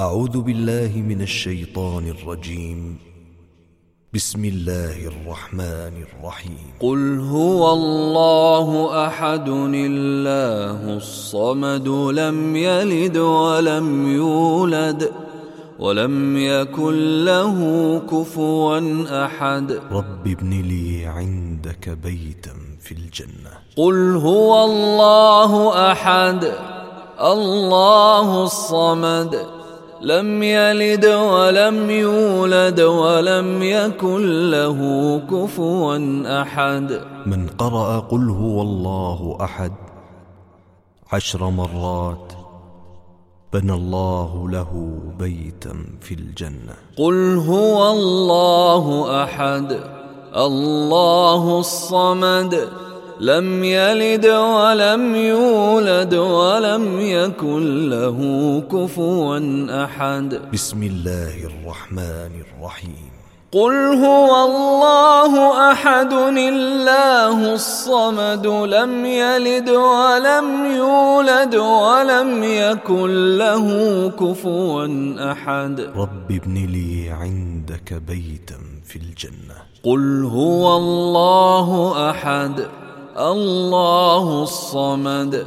أعوذ بالله من الشيطان الرجيم. بسم الله الرحمن الرحيم. قل هو الله أحد الله الصمد لم يلد ولم يولد ولم يكن له كفوا أحد. رب ابن لي عندك بيتا في الجنة. قل هو الله أحد الله الصمد. لم يلد ولم يولد ولم يكن له كفوا أحد. من قرأ قل هو الله أحد عشر مرات بنى الله له بيتا في الجنة. قل هو الله أحد الله الصمد لم يلد ولم يولد ولم يكن له كفوا أحد. بسم الله الرحمن الرحيم. قل هو الله أحد الله الصمد لم يلد ولم يولد ولم يكن له كفوا أحد. رب ابن لي عندك بيتا في الجنة. قل هو الله أحد. الله الصمد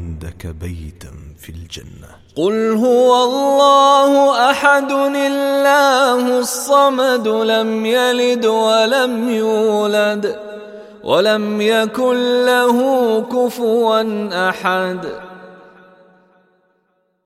بيتا في الجنة. قل هو الله أحد الله الصمد لم يلد ولم يولد ولم يكن له كفوا أحد.